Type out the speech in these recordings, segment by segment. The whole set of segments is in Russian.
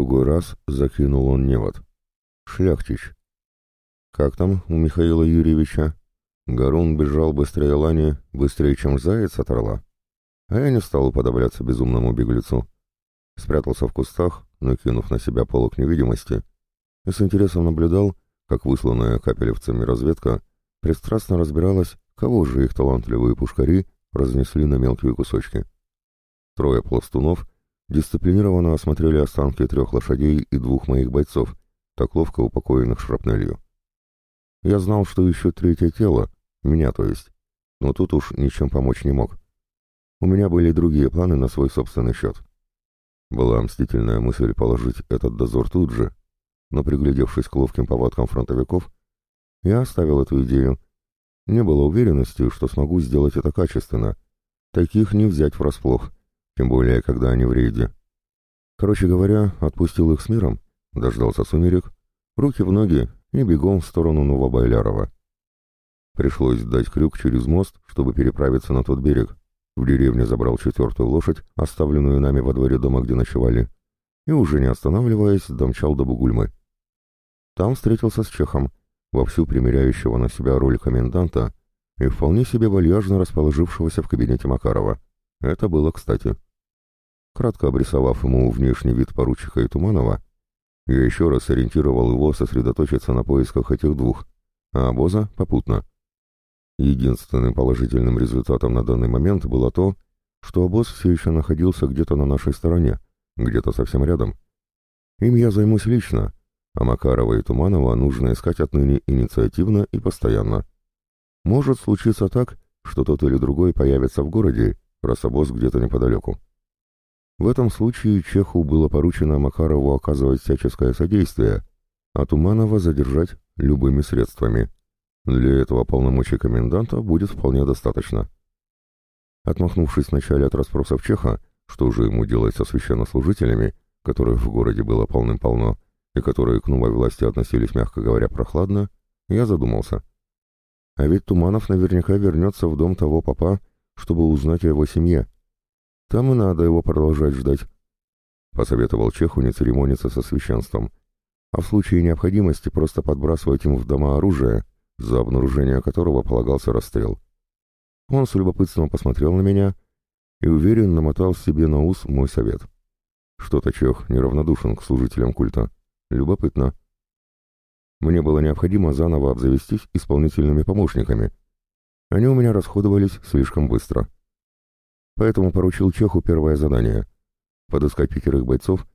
другой раз закинул он невод. Шляхтич. Как там у Михаила Юрьевича? Гарун бежал быстрее лани, быстрее, чем заяц от орла. А я не стал уподобляться безумному беглецу. Спрятался в кустах, накинув на себя полок невидимости, и с интересом наблюдал, как высланная капелевцами разведка пристрастно разбиралась, кого же их талантливые пушкари разнесли на мелкие кусочки. Трое пластунов дисциплинированно осмотрели останки трех лошадей и двух моих бойцов, так ловко упокоенных шрапнелью. Я знал, что еще третье тело, меня то есть, но тут уж ничем помочь не мог. У меня были другие планы на свой собственный счет. Была мстительная мысль положить этот дозор тут же, но приглядевшись к ловким повадкам фронтовиков, я оставил эту идею. Не было уверенности, что смогу сделать это качественно. Таких не взять врасплох, тем более, когда они в рейде. Короче говоря, отпустил их с миром, дождался сумерек, руки в ноги и бегом в сторону Новобайлярова. Пришлось дать крюк через мост, чтобы переправиться на тот берег. В деревне забрал четвертую лошадь, оставленную нами во дворе дома, где ночевали, и уже не останавливаясь, домчал до Бугульмы. Там встретился с Чехом, вовсю примеряющего на себя роль коменданта и вполне себе вальяжно расположившегося в кабинете Макарова. Это было кстати. Кратко обрисовав ему внешний вид поручика и Туманова, я еще раз ориентировал его сосредоточиться на поисках этих двух, а обоза — попутно. Единственным положительным результатом на данный момент было то, что обоз все еще находился где-то на нашей стороне, где-то совсем рядом. Им я займусь лично, а Макарова и Туманова нужно искать отныне инициативно и постоянно. Может случиться так, что тот или другой появится в городе, раз обоз где-то неподалеку. В этом случае Чеху было поручено Макарову оказывать всяческое содействие, а Туманова задержать любыми средствами. Для этого полномочий коменданта будет вполне достаточно. Отмахнувшись вначале от расспросов Чеха, что же ему делать со священнослужителями, которых в городе было полным-полно, и которые к новой власти относились, мягко говоря, прохладно, я задумался. А ведь Туманов наверняка вернется в дом того папа, чтобы узнать о его семье, там и надо его продолжать ждать. Посоветовал Чеху не церемониться со священством, а в случае необходимости просто подбрасывать им в дома оружие, за обнаружение которого полагался расстрел. Он с любопытством посмотрел на меня и уверенно намотал себе на ус мой совет. Что-то Чех неравнодушен к служителям культа. Любопытно. Мне было необходимо заново обзавестись исполнительными помощниками. Они у меня расходовались слишком быстро поэтому поручил Чеху первое задание — подыскать пятерых бойцов,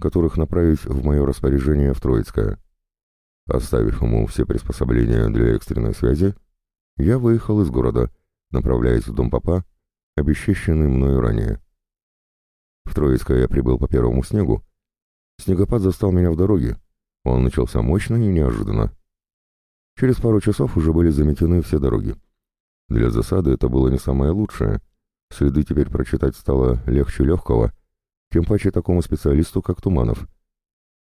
которых направить в мое распоряжение в Троицкое. Оставив ему все приспособления для экстренной связи, я выехал из города, направляясь в дом папа, обесчещенный мною ранее. В Троицкое я прибыл по первому снегу. Снегопад застал меня в дороге. Он начался мощно и неожиданно. Через пару часов уже были заметены все дороги. Для засады это было не самое лучшее — Следы теперь прочитать стало легче легкого, тем паче такому специалисту, как Туманов.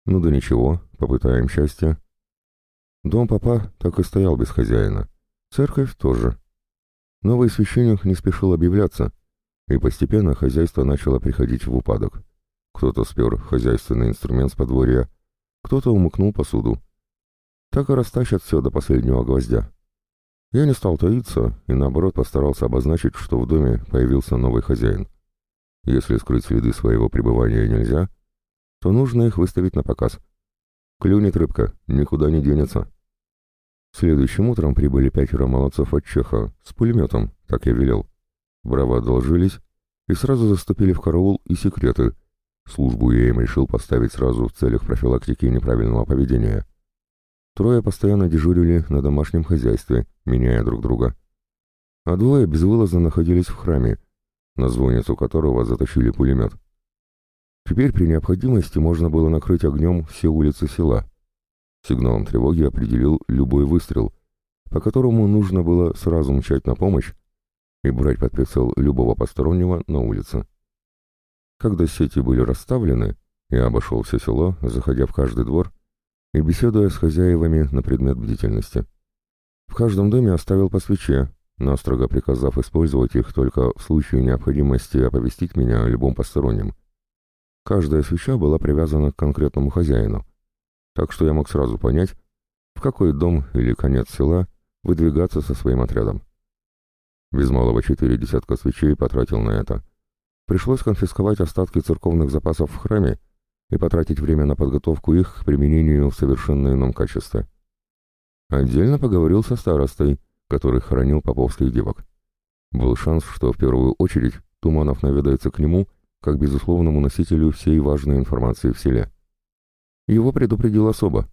Ну да ничего, попытаем счастья. Дом папа так и стоял без хозяина. Церковь тоже. Новый священник не спешил объявляться, и постепенно хозяйство начало приходить в упадок. Кто-то спер хозяйственный инструмент с подворья, кто-то умыкнул посуду. Так и растащат все до последнего гвоздя. Я не стал таиться и, наоборот, постарался обозначить, что в доме появился новый хозяин. Если скрыть следы своего пребывания нельзя, то нужно их выставить на показ. Клюнет рыбка, никуда не денется. Следующим утром прибыли пятеро молодцов от Чеха с пулеметом, так я велел. Браво одолжились и сразу заступили в караул и секреты. Службу я им решил поставить сразу в целях профилактики неправильного поведения. Трое постоянно дежурили на домашнем хозяйстве, меняя друг друга. А двое безвылазно находились в храме, на звонницу которого затащили пулемет. Теперь при необходимости можно было накрыть огнем все улицы села. Сигналом тревоги определил любой выстрел, по которому нужно было сразу мчать на помощь и брать под прицел любого постороннего на улице. Когда сети были расставлены, я обошел все село, заходя в каждый двор, и беседуя с хозяевами на предмет бдительности. В каждом доме оставил по свече, настрого приказав использовать их только в случае необходимости оповестить меня о любом постороннем. Каждая свеча была привязана к конкретному хозяину, так что я мог сразу понять, в какой дом или конец села выдвигаться со своим отрядом. Без малого четыре десятка свечей потратил на это. Пришлось конфисковать остатки церковных запасов в храме и потратить время на подготовку их к применению в совершенно ином качестве. Отдельно поговорил со старостой, который хоронил поповских девок. Был шанс, что в первую очередь Туманов наведается к нему как безусловному носителю всей важной информации в селе. Его предупредил особо.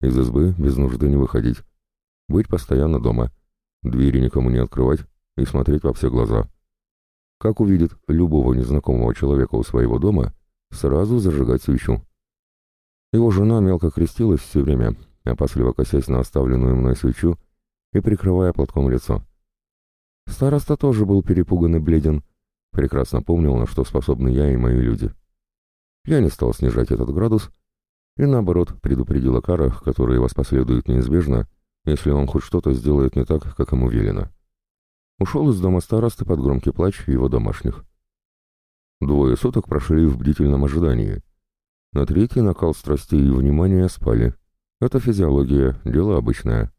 Из избы без нужды не выходить. Быть постоянно дома. Двери никому не открывать и смотреть во все глаза. Как увидит любого незнакомого человека у своего дома, сразу зажигать свечу. Его жена мелко крестилась все время, опасливо косясь на оставленную мной свечу и прикрывая платком лицо. Староста тоже был перепуган и бледен, прекрасно помнил, на что способны я и мои люди. Я не стал снижать этот градус и, наоборот, предупредил о карах, которые вас последуют неизбежно, если он хоть что-то сделает не так, как ему велено. Ушел из дома старосты под громкий плач его домашних. Двое суток прошли в бдительном ожидании. На третий накал страстей и внимания спали. Это физиология, дело обычное.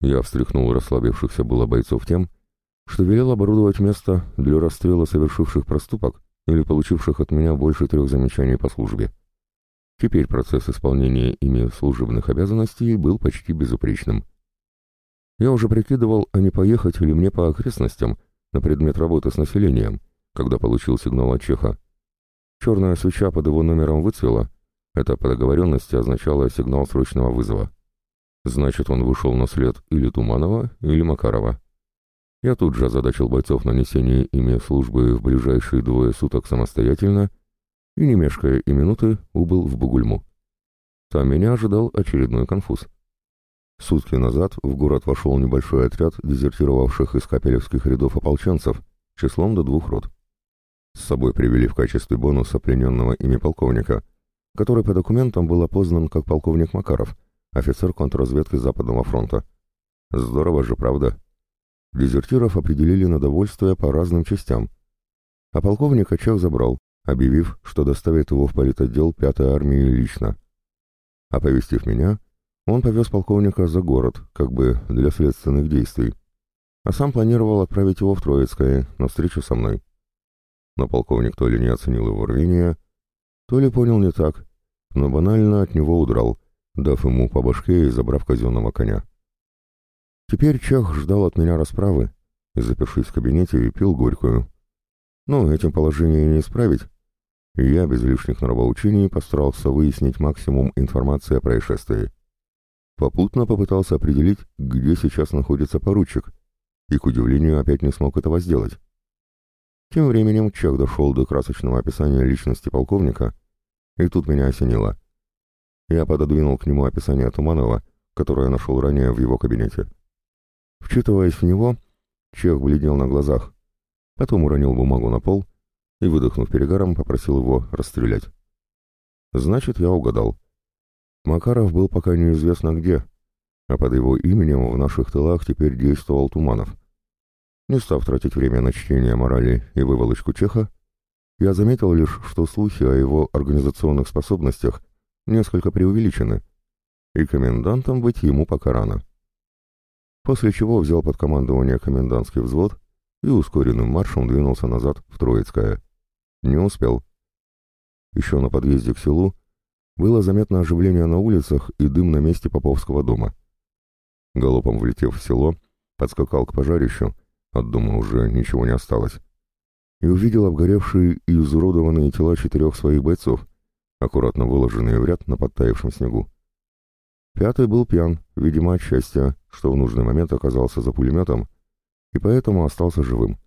Я встряхнул расслабившихся было бойцов тем, что велел оборудовать место для расстрела совершивших проступок или получивших от меня больше трех замечаний по службе. Теперь процесс исполнения ими служебных обязанностей был почти безупречным. Я уже прикидывал, а не поехать ли мне по окрестностям на предмет работы с населением, когда получил сигнал от Чеха. Черная свеча под его номером выцвела, это по договоренности означало сигнал срочного вызова. Значит, он вышел на след или Туманова, или Макарова. Я тут же озадачил бойцов нанесения ими службы в ближайшие двое суток самостоятельно и, не мешкая и минуты, убыл в Бугульму. Там меня ожидал очередной конфуз. Сутки назад в город вошел небольшой отряд дезертировавших из капелевских рядов ополченцев, числом до двух рот. С собой привели в качестве бонуса плененного ими полковника, который по документам был опознан как полковник Макаров, офицер контрразведки Западного фронта. Здорово же, правда? Дезертиров определили на довольствие по разным частям, а полковника Чех забрал, объявив, что доставит его в политотдел 5-й армии лично. Оповестив меня, он повез полковника за город, как бы для следственных действий, а сам планировал отправить его в Троицкое на встречу со мной. Но полковник то ли не оценил его рвения, то ли понял не так, но банально от него удрал, дав ему по башке и забрав казенного коня. Теперь Чех ждал от меня расправы и, запершись в кабинете, пил горькую. Но этим положение не исправить, и я без лишних нравоучений постарался выяснить максимум информации о происшествии. Попутно попытался определить, где сейчас находится поручик, и, к удивлению, опять не смог этого сделать. Тем временем Чех дошел до красочного описания личности полковника, и тут меня осенило. Я пододвинул к нему описание Туманова, которое нашел ранее в его кабинете. Вчитываясь в него, Чех бледнел на глазах, потом уронил бумагу на пол и, выдохнув перегаром, попросил его расстрелять. Значит, я угадал. Макаров был пока неизвестно где, а под его именем в наших тылах теперь действовал Туманов. Не став тратить время на чтение морали и выволочку Чеха, я заметил лишь, что слухи о его организационных способностях несколько преувеличены, и комендантом быть ему пока рано после чего взял под командование комендантский взвод и ускоренным маршем двинулся назад в Троицкое. Не успел. Еще на подъезде к селу было заметно оживление на улицах и дым на месте Поповского дома. Голопом влетев в село, подскакал к пожарищу, от дома уже ничего не осталось, и увидел обгоревшие и изуродованные тела четырех своих бойцов, аккуратно выложенные в ряд на подтаявшем снегу. Пятый был пьян, видимо, от счастья, что в нужный момент оказался за пулеметом, и поэтому остался живым.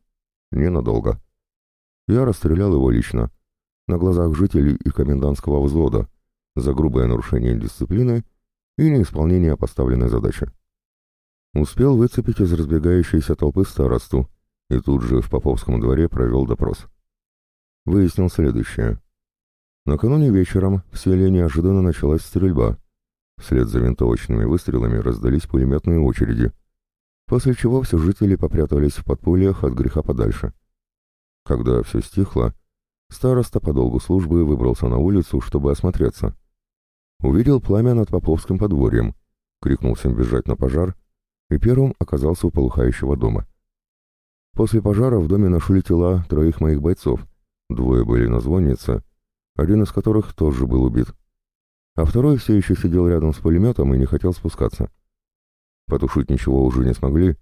Ненадолго. Я расстрелял его лично, на глазах жителей и комендантского взвода, за грубое нарушение дисциплины и неисполнение поставленной задачи. Успел выцепить из разбегающейся толпы старосту и тут же в Поповском дворе провел допрос. Выяснил следующее. Накануне вечером в селе неожиданно началась стрельба, Вслед за винтовочными выстрелами раздались пулеметные очереди, после чего все жители попрятались в подпольях от греха подальше. Когда все стихло, староста по долгу службы выбрался на улицу, чтобы осмотреться. Увидел пламя над Поповским подворьем, крикнул всем бежать на пожар и первым оказался у полыхающего дома. После пожара в доме нашли тела троих моих бойцов, двое были на звоннице, один из которых тоже был убит, а второй все еще сидел рядом с пулеметом и не хотел спускаться. Потушить ничего уже не смогли,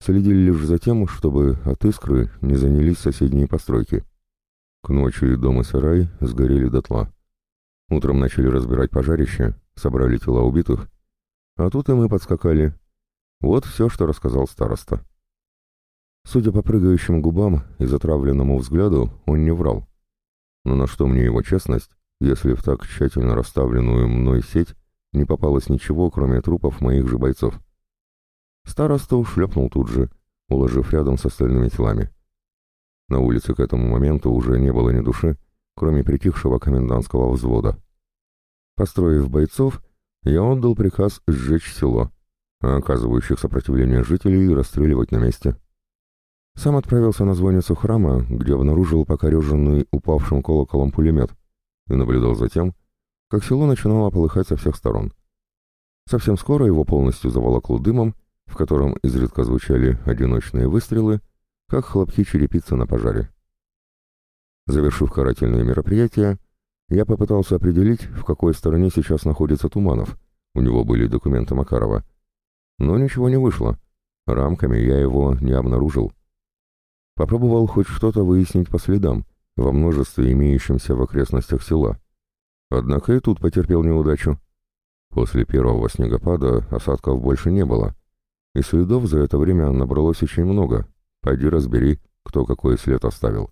следили лишь за тем, чтобы от искры не занялись соседние постройки. К ночи и дом и сарай сгорели дотла. Утром начали разбирать пожарище, собрали тела убитых, а тут и мы подскакали. Вот все, что рассказал староста. Судя по прыгающим губам и затравленному взгляду, он не врал. Но на что мне его честность, если в так тщательно расставленную мной сеть не попалось ничего, кроме трупов моих же бойцов? Староста ушлепнул тут же, уложив рядом с остальными телами. На улице к этому моменту уже не было ни души, кроме притихшего комендантского взвода. Построив бойцов, я отдал приказ сжечь село, а оказывающих сопротивление жителей расстреливать на месте. Сам отправился на звонницу храма, где обнаружил покореженный упавшим колоколом пулемет, и наблюдал за тем, как село начинало полыхать со всех сторон. Совсем скоро его полностью заволокло дымом, в котором изредка звучали одиночные выстрелы, как хлопки черепицы на пожаре. Завершив карательные мероприятия, я попытался определить, в какой стороне сейчас находится Туманов. У него были документы Макарова. Но ничего не вышло. Рамками я его не обнаружил. Попробовал хоть что-то выяснить по следам, во множестве имеющимся в окрестностях села. Однако и тут потерпел неудачу. После первого снегопада осадков больше не было, и следов за это время набралось очень много. Пойди разбери, кто какой след оставил.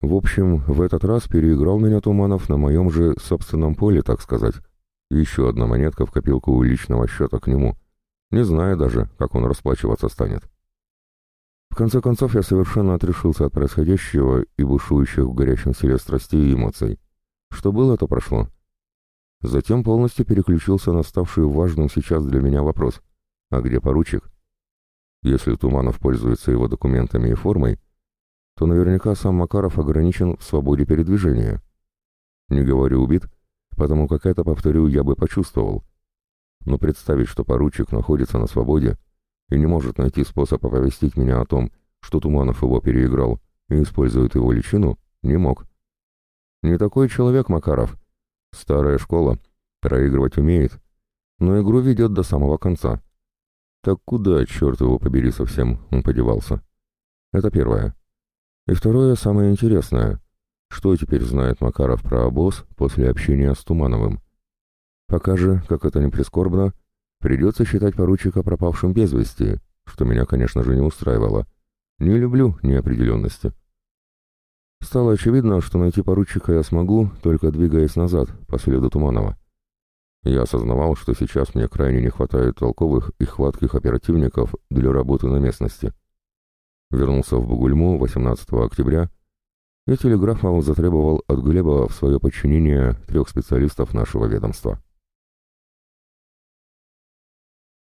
В общем, в этот раз переиграл меня Туманов на моем же собственном поле, так сказать. Еще одна монетка в копилку личного счета к нему, не зная даже, как он расплачиваться станет. В конце концов, я совершенно отрешился от происходящего и бушующих в горячем селе страстей и эмоций. Что было, то прошло. Затем полностью переключился на ставший важным сейчас для меня вопрос. А где поручик? Если Туманов пользуется его документами и формой, то наверняка сам Макаров ограничен в свободе передвижения. Не говорю убит, потому как это, повторю, я бы почувствовал. Но представить, что поручик находится на свободе и не может найти способ оповестить меня о том, что Туманов его переиграл и использует его личину, не мог. Не такой человек Макаров. Старая школа, проигрывать умеет, но игру ведет до самого конца. Так куда, черт его побери совсем, он подевался? Это первое. И второе, самое интересное. Что теперь знает Макаров про обоз после общения с Тумановым? Пока же, как это ни прискорбно, придется считать поручика пропавшим без вести, что меня, конечно же, не устраивало. Не люблю неопределенности. Стало очевидно, что найти поручика я смогу, только двигаясь назад, по следу Туманова. Я осознавал, что сейчас мне крайне не хватает толковых и хватких оперативников для работы на местности вернулся в Бугульму 18 октября и телеграфом затребовал от Глеба в свое подчинение трех специалистов нашего ведомства.